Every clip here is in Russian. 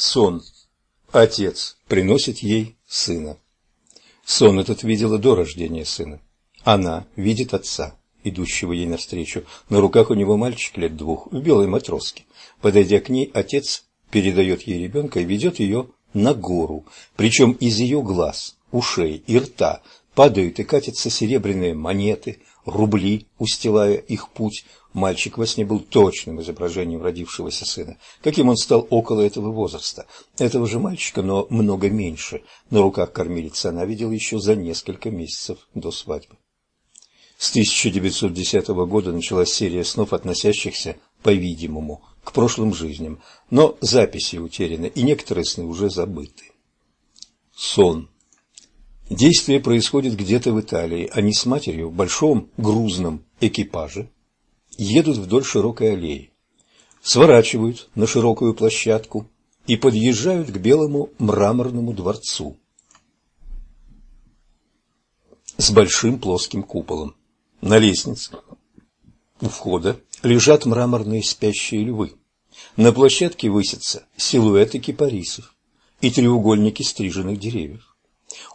Сон. Отец приносит ей сына. Сон этот видела до рождения сына. Она видит отца, идущего ей навстречу. На руках у него мальчик лет двух, в белой матроске. Подойдя к ней, отец передает ей ребенка и ведет ее на гору. Причем из ее глаз, ушей и рта падают и катятся серебряные монеты, рубли, устилая их путь. Мальчик во сне был точным изображением родившегося сына. Каким он стал около этого возраста? Этого же мальчика, но много меньше. На руках кормилицы она видела еще за несколько месяцев до свадьбы. С 1910 года началась серия снов, относящихся, по-видимому, к прошлым жизням, но записи утеряны, и некоторые сны уже забыты. Сон. Действие происходит где-то в Италии. Они с матерью в большом грузном экипаже едут вдоль широкой аллеи, сворачивают на широкую площадку и подъезжают к белому мраморному дворцу с большим плоским куполом. На лестнице у входа лежат мраморные спящие львы. На площадке высятся силуэты кипарисов и треугольники стриженных деревьев.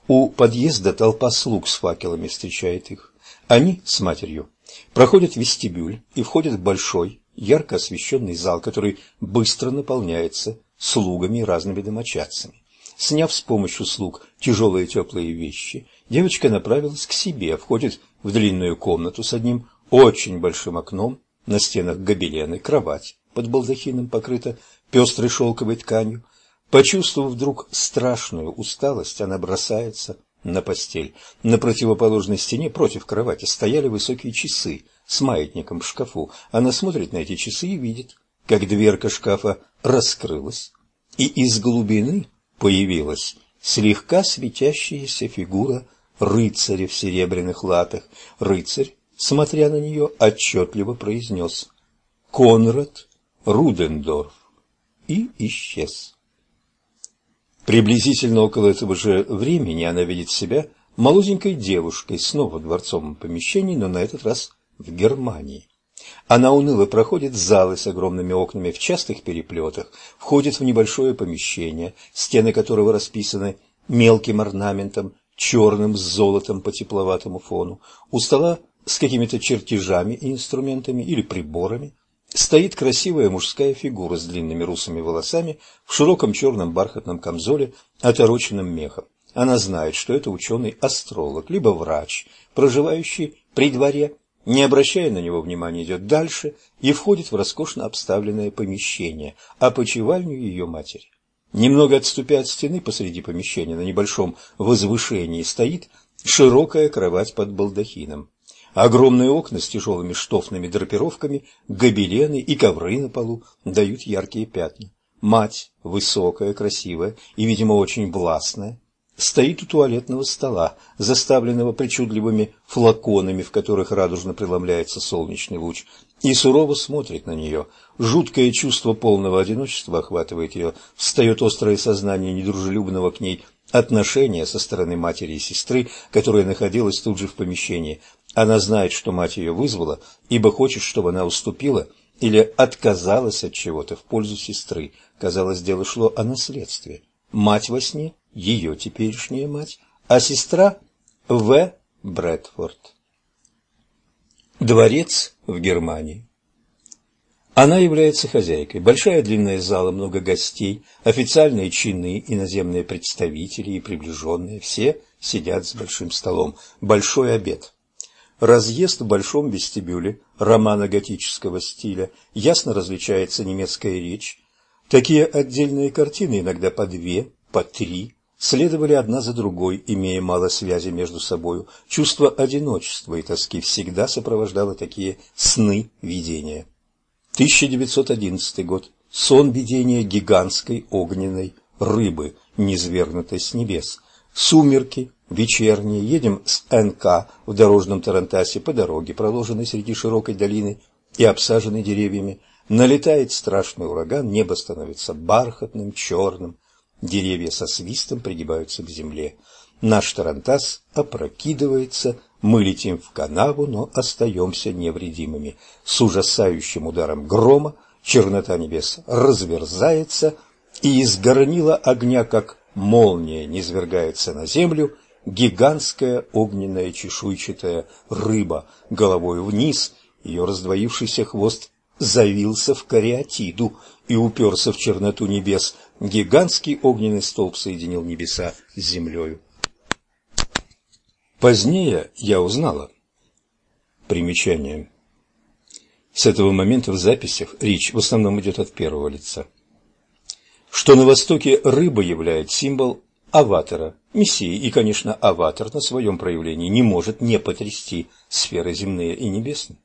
У подъезда толпа слуг с факелами встречает их. Они с матерью проходят вестибюль и входят в большой, ярко освещенный зал, который быстро наполняется слугами и разными домочадцами. Сняв с помощью слуг тяжелые теплые вещи, девочка направилась к себе, входит в длинную комнату с одним очень большим окном, на стенах гобелены, кровать под балдахином покрыта пестрой шелковой тканью. Почувствовав вдруг страшную усталость, она бросается на постель. На противоположной стене против кровати стояли высокие часы с маятником в шкафу. Она смотрит на эти часы и видит, как дверка шкафа раскрылась, и из глубины появилась слегка светящаяся фигура рыцаря в серебряных латах. Рыцарь, смотря на нее, отчетливо произнес «Конрад Рудендорф» и исчез. Приблизительно около этого же времени она видит себя молоденькой девушкой снова в дворцовом помещении, но на этот раз в Германии. Она уныло проходит залы с огромными окнами в частых переплетах, входит в небольшое помещение, стены которого расписаны мелким орнаментом, черным с золотом по тепловатому фону. У стола с какими-то чертежами и инструментами или приборами стоит красивая мужская фигура с длинными русыми волосами в широком черном бархатном камзоле, отороченном мехом. Она знает, что это ученый-астролог, либо врач, проживающий при дворе, не обращая на него внимания, идет дальше и входит в роскошно обставленное помещение, опочивальню ее матери. Немного отступя от стены посреди помещения на небольшом возвышении стоит широкая кровать под балдахином. Огромные окна с тяжелыми штофными драпировками, гобелены и ковры на полу дают яркие пятна. Мать, высокая, красивая и, видимо, очень властная, стоит у туалетного стола, заставленного причудливыми флаконами, в которых радужно преломляется солнечный луч, и сурово смотрит на нее. Жуткое чувство полного одиночества охватывает ее, встает острое сознание недружелюбного к ней отношения со стороны матери и сестры, которая находилась тут же в помещении. Она знает, что мать ее вызвала, ибо хочет, чтобы она уступила или отказалась от чего-то в пользу сестры. Казалось, дело шло о наследстве. Мать во сне, ее теперешняя мать, а сестра В. Брэдфорд. Дворец в Германии. Она является хозяйкой. Большая длинная зала, много гостей, официальные чины, иноземные представители и приближенные. Все сидят с большим столом. Большой обед. Разъезд в большом вестибюле романа готического стиля. Ясно различается немецкая речь. Такие отдельные картины, иногда по две, по три, следовали одна за другой, имея мало связи между собою. Чувство одиночества и тоски всегда сопровождало такие сны-видения. 1911 год. Сон видения гигантской огненной рыбы, низвергнутой с небес. Сумерки, вечерние, едем с НК в дорожном тарантасе по дороге, проложенной среди широкой долины и обсаженной деревьями. Налетает страшный ураган, небо становится бархатным, черным, деревья со свистом пригибаются к земле. Наш тарантас опрокидывается, мы летим в канаву, но остаемся невредимыми. С ужасающим ударом грома чернота небес разверзается, и из горнила огня, как молния, низвергается на землю гигантская огненная чешуйчатая рыба головой вниз, ее раздвоившийся хвост завился в кариатиду и уперся в черноту небес. Гигантский огненный столб соединил небеса с землею. Позднее я узнала. Примечание. С этого момента в записях речь в основном идет от первого лица. Что на Востоке рыба является символ аватара, мессии, и, конечно, аватар на своем проявлении не может не потрясти сферы земные и небесные.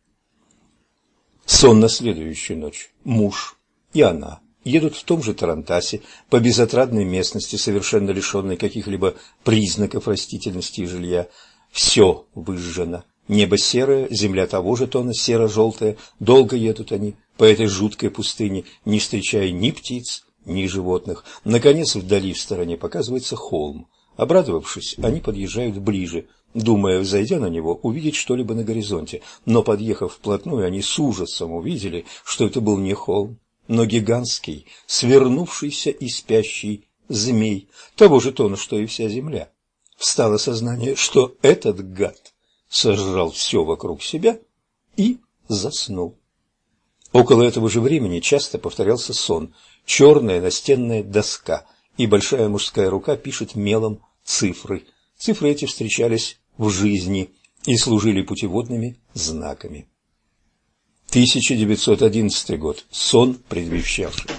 Сон на следующую ночь. Муж и она едут в том же Тарантасе по безотрадной местности, совершенно лишенной каких-либо признаков растительности и жилья. Все выжжено. Небо серое, земля того же тона серо-желтая. Долго едут они по этой жуткой пустыне, не встречая ни птиц, ни животных. Наконец, вдали в стороне показывается холм. Обрадовавшись, они подъезжают ближе, думая, взойдя на него, увидеть что-либо на горизонте. Но, подъехав вплотную, они с ужасом увидели, что это был не холм, но гигантский, свернувшийся и спящий змей, того же тона, что и вся земля. Встало сознание, что этот гад сожрал все вокруг себя и заснул. Около этого же времени часто повторялся сон, черная настенная доска, и большая мужская рука пишет мелом цифры. Цифры эти встречались в жизни и служили путеводными знаками. 1911 год. Сон, предвещавший